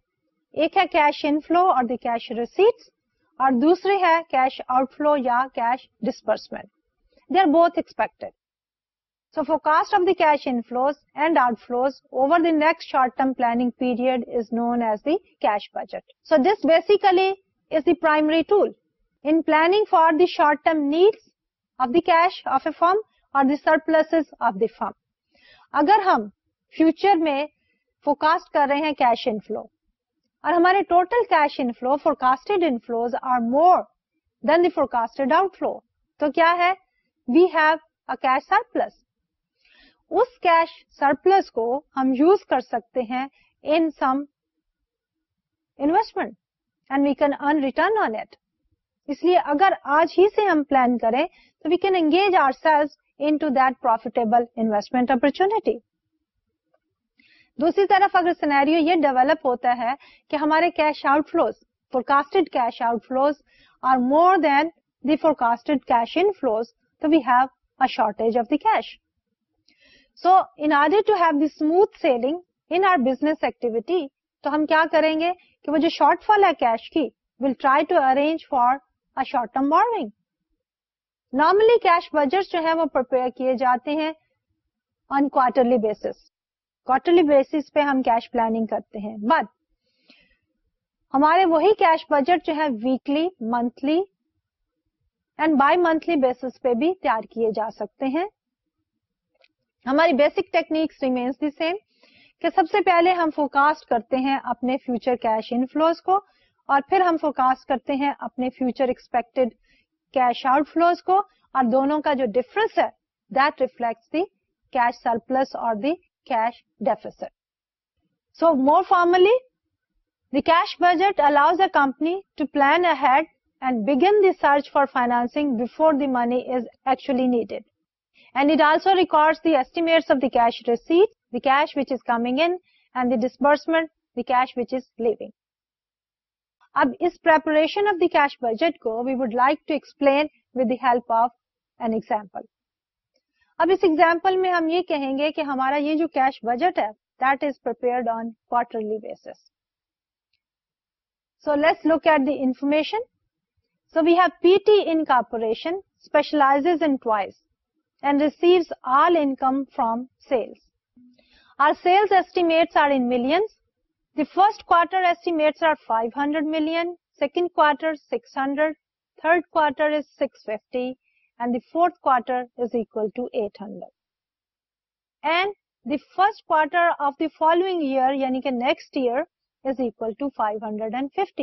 ایک ہے کیش فلو اور دی کیش ریسیٹ اور دوسری ہے کیش آؤٹ فلو یا کیش ڈسبرسمنٹ دے آر بہت expect so forecast of the cash ins and out flows over next short term planning period is known as the cash budget so this basically پرائ short term need of this of a firm اور firm اگر ہم future میں ہمارے total forecast inflows are more than the forecasted out flow تو کیا ہے we a cash surplus اس cash surplus کو ہم یوز کر سکتے ہیں in some investment and we can earn return on it اس لیے اگر آج ہی سے ہم پلان کریں تو we can engage are sales that profitable investment دوسری طرف اگر یہ ڈیولپ ہوتا ہے کہ ہمارے cash out flows forecasted cash out flows are more than the forecasted cash in flows تو we have a shortage of the cash so in order to have the smooth sailing in our business activity تو ہم کیا کریں گے کہ وہ جو short fall ہے کیش کی will try to arrange for short term borrowing normally cash budget جو ہے وہ پرپیئر کیے جاتے ہیں آن کوارٹرلی بیس کوارٹرلی بیس پہ ہم کیش پلاننگ کرتے ہیں بٹ ہمارے وہی کیش بجٹ جو ہے weekly monthly and bimonthly base پہ بھی تیار کیے جا سکتے ہیں ہماری basic techniques remains the same کہ سب سے پہلے ہم فوکاسٹ کرتے ہیں اپنے فیوچر کیش انفلوز کو اور پھر ہم فوکاسٹ کرتے ہیں اپنے future expected cash out flows کو اور دونوں کا جو ڈفرنس ہے that reflects the cash surplus اور the cash deficit so more formally the cash budget allows a company to plan ahead and begin the search for financing before the money is actually needed and it also record the estimates of the cash receipt cash coming the disbursement دیشنگ اب اس پر help of N example اب اس example میں ہم یہ کہیں گے کہ ہمارا یہ جو کیش بجٹ ہے that is on quarterly basis so let's look at the information so we've P T incorporation specialize Anas receives all income from sales فرسٹر estimated سیکنڈر six hundred تھرڈر فورٹر of the following hundred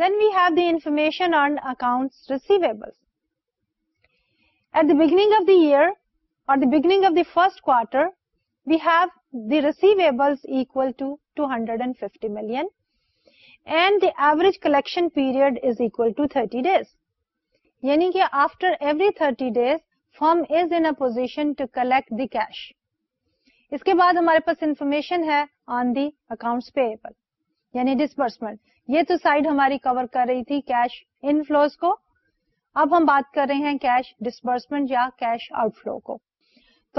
then we've the information first hundred fifty ملڈریج collection کے بعد ہمارے پاس information ہے on the account payable یعنی disbursement یہ تو side ہماری کور کر رہی تھی کیش انوز کو اب ہم بات کر رہے ہیں کیش ڈسبرسمنٹ یا کیش آؤٹ فلو کو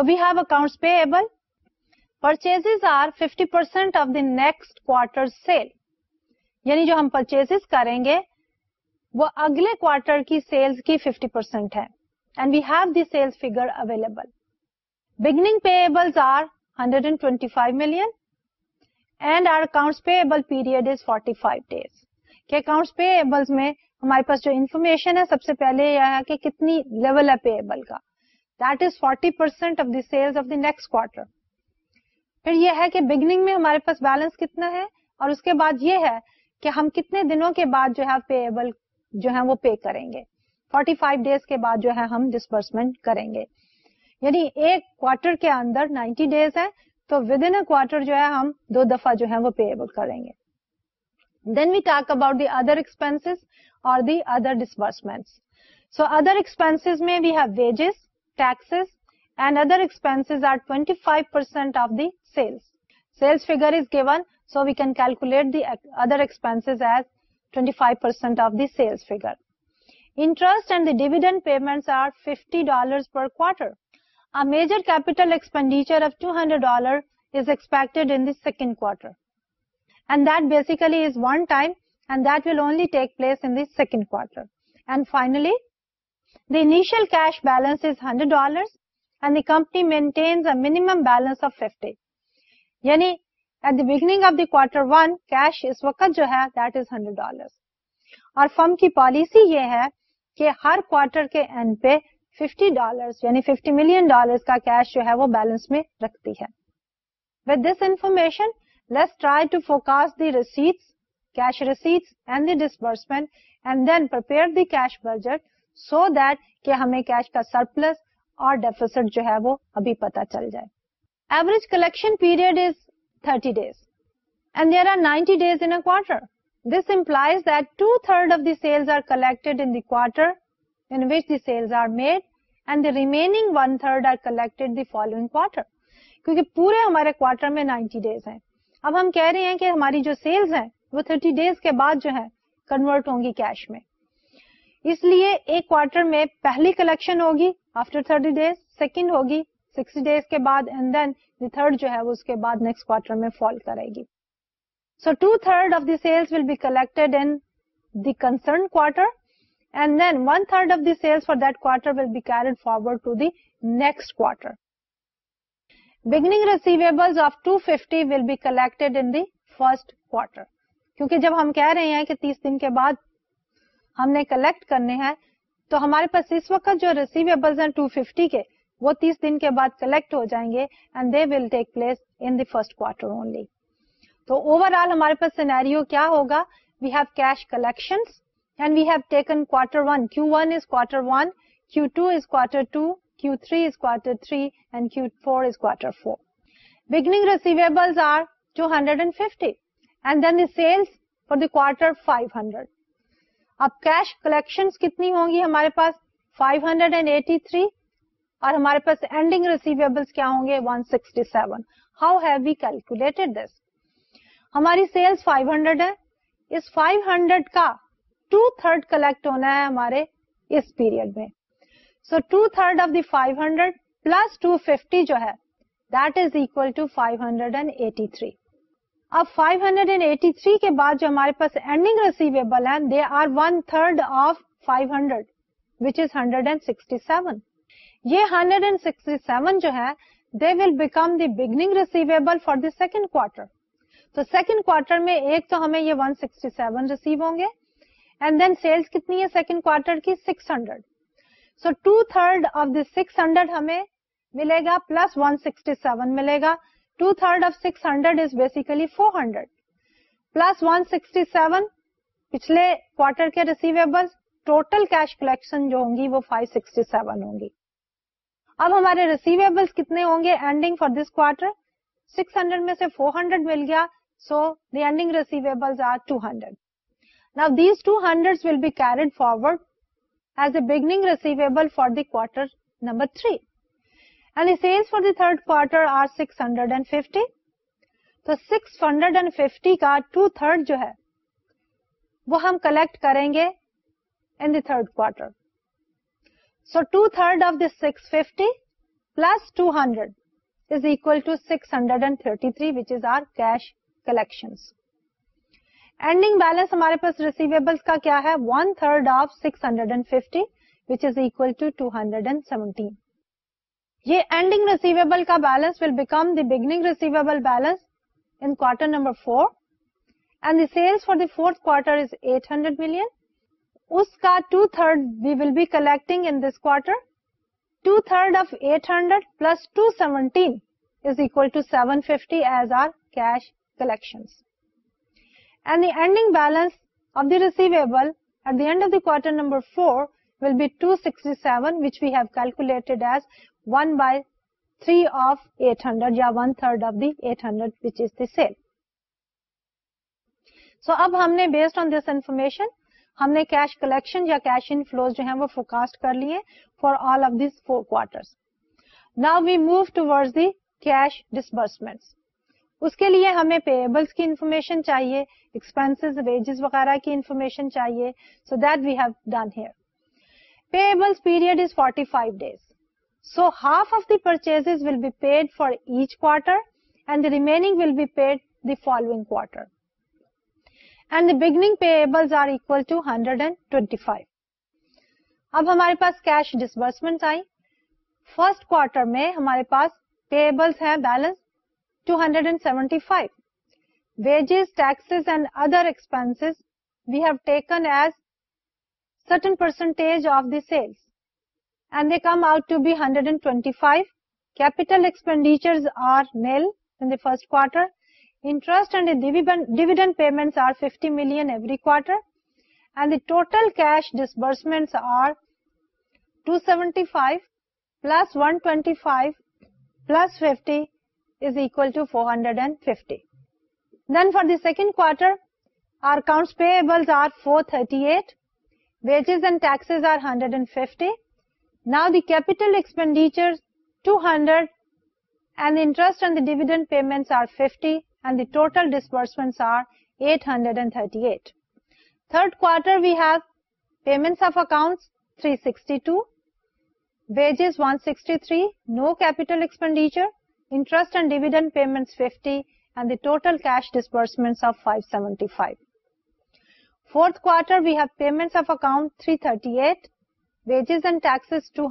we've account pay purchase are fifty percent of the یعنی جو ہم پرچیز کریں گے وہ اگلے کون ٹوینٹی فائیو ملینٹ pay period is 45 five days کیا اکاؤنٹ پے ہمارے پاس جو انفارمیشن ہے سب سے پہلے یہ ہے کہ کتنی لیول ہے پیبل ایبل کا forty percent of the sale of the next quarter پھر یہ ہے کہ بگننگ میں ہمارے پاس بیلنس کتنا ہے اور اس کے بعد یہ ہے کہ ہم کتنے دنوں کے بعد جو ہے پے جو پے کریں گے 45 فائیو ڈیز کے بعد جو ہے ہم ڈسبرسمنٹ کریں گے یعنی ایک کوارٹر کے اندر 90 ڈیز ہے تو ود ان کوارٹر جو ہے ہم دو دفعہ جو ہے وہ پے ایبل کریں گے then we talk about the other expense اور the other disbursement so other expense میں we have wages taxes and other expenses are 25% of the sales. Sales figure is given, so we can calculate the other expenses as 25% of the sales figure. Interest and the dividend payments are $50 per quarter. A major capital expenditure of $200 is expected in the second quarter. And that basically is one time and that will only take place in the second quarter. And finally, firm کی policy یہ ہے کہ ہر quarter کے fifty dollar fifty million dollar کا cash جو ہے وہ بیلنس میں رکھتی ہے disbursement and then budget so that کہ ہمیں کیش کا سرپلس اور ڈیفیسٹ جو ہے وہ ابھی پتا چل جائے average collection period is 30 days and there are 90 days in quarter this implies that two third of the sales are collected in the quarter in which the sales are made and the remaining one third are collected the following quarter کیونکہ پورے ہمارے quarter میں 90 days ہیں اب ہم کہہ رہے ہیں کہ ہماری جو سیلز ہیں وہ 30 ڈیز کے بعد جو ہے کنورٹ ہوں گی کیش میں اس لیے ایک کوارٹر میں پہلی کلیکشن ہوگی آفٹر تھرٹی ڈیز سیکنڈ ہوگی سکسٹی ڈیز کے بعد اینڈ دین دی تھرڈ جو ہے اس کے بعد نیکسٹ کوارٹر میں فال کرے گی so two third of the sales will be collected in the concern quarter and then one third of the sales for that quarter will be carried forward to the next quarter beginning receivable of two fifty will be collected in the first quarter کیونکہ جب ہم کہہ رہے ہیں کہ تیس دن کے بعد ہم نے کلیکٹ کرنے ہیں تو ہمارے پاس اس وقت جو ریسیویبل ہیں 250 کے وہ 30 دن کے بعد کلیکٹ ہو جائیں گے and they will take place in the first quarter only تو اوور آل ہمارے پاس سینیرو کیا ہوگا we have cash collection and we have taken quarter one Q one is quarter one Q two is quarter two Q three is quarter three and Q four is quarter four beginning receivable are two hundred and fifty and then the sales for the quarter five hundred اب cash collection کتنی ہوں گی ہمارے پاس 583 اور ہمارے پاس ending کیا ہوں گے 167 how have we calculate this ہماری سیلس 500 ہنڈریڈ ہے اس 500 کا ٹو تھرڈ کلیکٹ ہونا ہے ہمارے اس پیریڈ میں so two third of the 500 hundred plus two جو ہے دیٹ از اکول ٹو 583 اب 583 کے بعد جو ہمارے پاس اینڈنگ ریسیویبل ہیں they are one third of 500 hundred which is hundred and یہ 167 جو ہے they will become the beginning receivable for the second quarter تو سیکنڈ کوارٹر میں ایک تو ہمیں یہ 167 سکسٹی سیون ریسیو ہوں گے اینڈ دین سیلس کتنی ہے سیکنڈ کوارٹر کی 600 hundred so two third of the six ہمیں ملے گا پلس 167 ملے گا پچھلے کلیکشن جو ہوں گی وہ فائیو سکسٹی سیون ہوں گی اب ہمارے ریسیویبل کتنے ہوں گے سکس ہنڈریڈ میں سے فور ہنڈریڈ مل گیا so the ending receivable are two hundred now these two hundred will be carried forward as a beginning receivable for quarter number three and the sales for the third quarter are 650 تو 650 کا two third جو ہے وہ ہم collect کریں گے in the third quarter so two third of this six fifty plus two hundred is equal to six hundred and thirty three which is our cash collection ending balance ہمارے پاس receivable کا کیا ہے one third of six hundred and fifty which is equal to two hundred and seventeen یہ ending receivable کا balance will become the beginning receivable balance in quarter number four and the sales for the fourth quarter is eight hundred million اس کا two third we will be collecting in this quarter two third of eight hundred plus two seventeen is equal to seven fifty as our cash collection and the ending balance of the receivable at the end of the quarter number four will be 267 which we have calculated as one by three of eight hundred یا one third of the eight hundred which is the sale so اب ہم نے based on this information ہم نے cash collection یا cash inflow جو ہیں وہ فورکاسٹ کر لیے for all of these four quarter now we move مو دی کیش ڈسبرسمنٹ اس کے لیے ہمیں پیبلس کی انفارمیشن چاہیے ایکسپینسیز ویجز وغیرہ کی انفارمیشن چاہیے so that we have dinner payables period is forty five days so half of the purchase will be paid for each quarter and remaining will be paid the following کونڈ بگ پیبلڈریڈ and twenty five اب ہمارے پاس cash disbursement آئی first quarter میں ہمارے پاس پی ایبلس ہے balance two hundred and seventy five wages tax and other expenses we have taken as certain percentage of the sales and they come out to be 125. Capital expenditures are nil in the first quarter. Interest and the dividend payments are 50 million every quarter. And the total cash disbursements are 275 plus 125 plus 50 is equal to 450. Then for the second quarter, Our accounts payables are 438, wages and taxes are now دیٹلسٹنٹل disbursements we have account know کیسٹنڈ payment cash disbursement seventy five فورتھر we have account three thirty eight wages and ٹیکسریڈ کی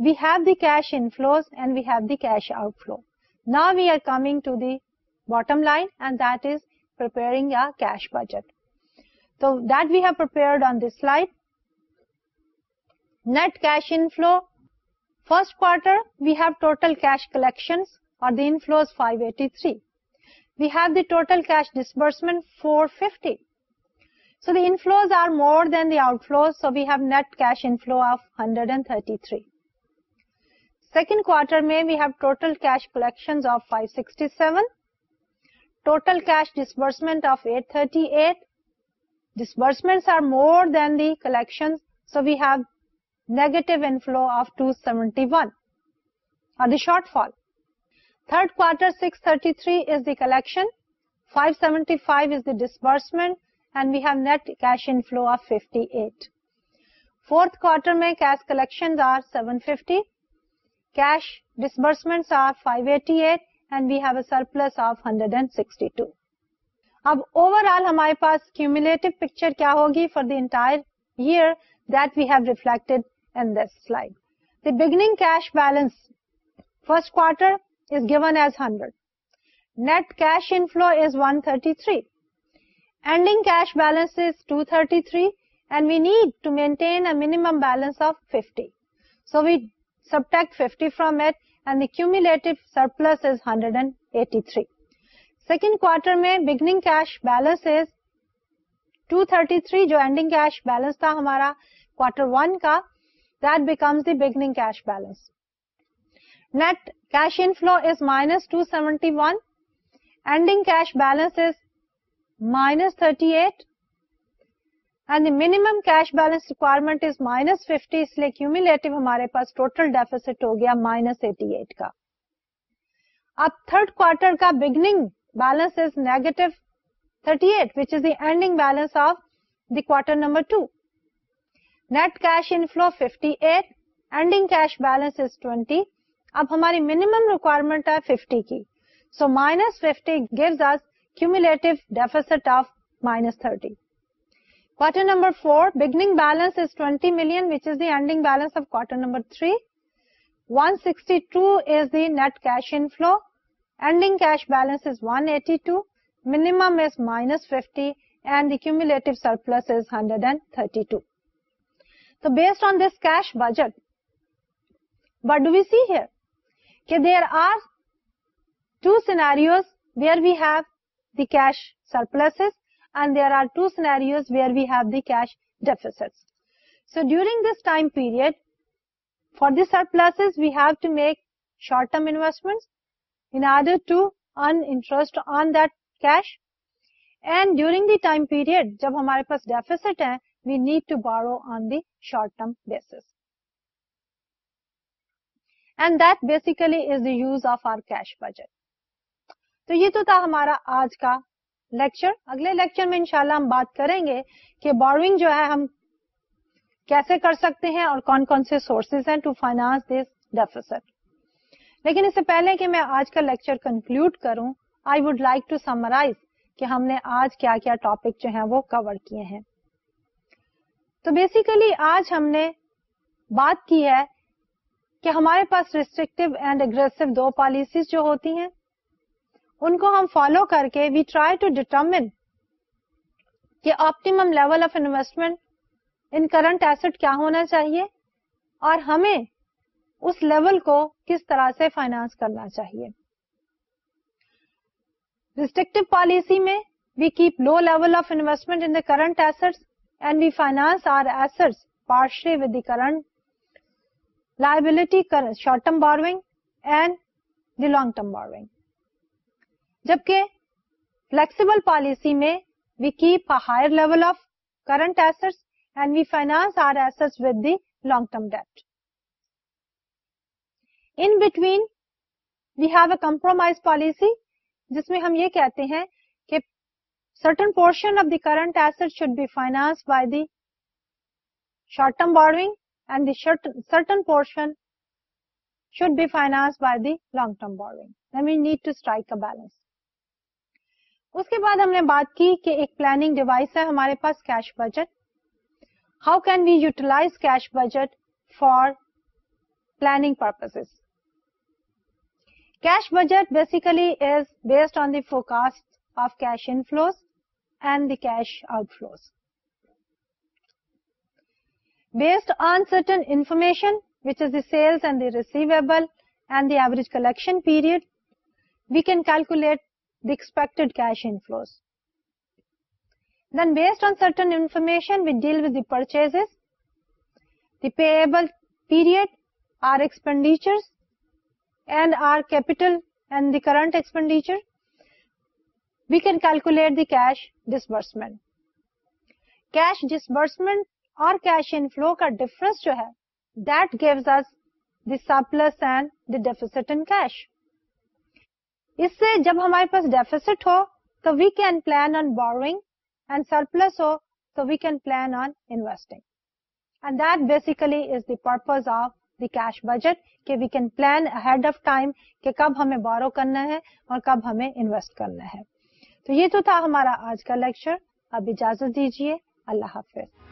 view this انو have this outflow نا we are coming bottom line تو دیکھ on this net cash انو First quarter, we have total cash collections or the inflows 583. We have the total cash disbursement 450. So the inflows are more than the outflows, so we have net cash inflow of 133. Second quarter may we have total cash collections of 567, total cash disbursement of 838. Disbursements are more than the collections, so we have negative inflow of 271 or the shortfall. Third quarter 633 is the collection, 575 is the disbursement and we have net cash inflow of 58. Fourth quarter mein cash collections are 750, cash disbursements are 588 and we have a surplus of 162. اب overall ہمارے پاس cumulative picture کیا ہوگی for the entire year that we have reflected ہمارا quarter one کا بش balance net cash inflows minus two seventy one ending cash balance minus thirty eight and minimum cash balance requirement is minus fifty اس لیے ہمارے پاس total deficits ہو گیا minus eighty eight کا اب third quarter کا beginning balance is negative thirty eight which is the ending balance of the quarter number two net cash inflow 58 eight ending cash balance is twenty اب ہماری minimum requirement ہے 50 کی so minus fifty gives us cumulative deficit of minus thirty quarter number four beginning balance is 20 million which is the ending balance of quarter number three 162 sixty two is the net cash inflow ending cash balance is one eighty two minimum is minus fifty and the cumulative surplus is hundred and thirty two based on this cash budget but do see here are two scenarios where we have this surplus and there are two scenarios where we have this deficit so during this time period for surplus we have to make short term investments on this and during the time period جب ہمارے پاس deficits ہیں we need to borrow on the short term basis basically budget تو یہ تو تھا ہمارا آج کا لیکچر اگلے لیکچر میں انشاءاللہ ہم بات کریں گے کہ بوروئنگ جو ہے ہم کیسے کر سکتے ہیں اور کون کون سے سورسز ہیں ٹو فائنانس دس ڈیفیسٹ لیکن اس سے پہلے کہ میں آج کا لیکچر کنکلوڈ کروں I would like to summarize کہ ہم نے آج کیا کیا ٹاپک جو ہیں وہ کور کیے ہیں تو بیسیکلی آج ہم نے بات کی ہے کہ ہمارے پاس ریسٹرکٹیو اینڈ اگریسو دو پالیسیز جو ہوتی ہیں ان کو ہم فالو کر کے وی ٹرائی ٹو ڈیٹرمن کہ level of investment in current asset کیا ہونا چاہیے اور ہمیں اس لیول کو کس طرح سے فائنانس کرنا چاہیے ریسٹرکٹیو پالیسی میں we keep low level of investment in current asset short the long جبکہ فلیکسیبل پالیسی میں we keep higher level of current asset long term in between we have a compromise policy جس میں ہم یہ کہتے ہیں certain portion of the current S should be finance by the short term bar certain portion should be finance by دیگ term بار اس کے بعد ہم نے بات کی کہ ایک پلاننگ ڈیوائس ہے ہمارے پاس cash budget how can we utilize cash budget for planning پر focus of cash inflows based on certain information collection cash انوز then base on سرٹنشن well the purchase the payable period are expenditure and are capital current expenditure ویلکوٹ دیش disbursement cash disbursement اور difference جو ہے جب ہمارے پاس we can planning surplus ہو تو we can planning basically purpose of the cash budget کہ وی کین پلان کہ کب ہمیں بورو کرنا ہے اور کب ہمیں انویسٹ کرنا ہے تو یہ تو تھا ہمارا آج کا لیکچر اب اجازت دیجیے اللہ حافظ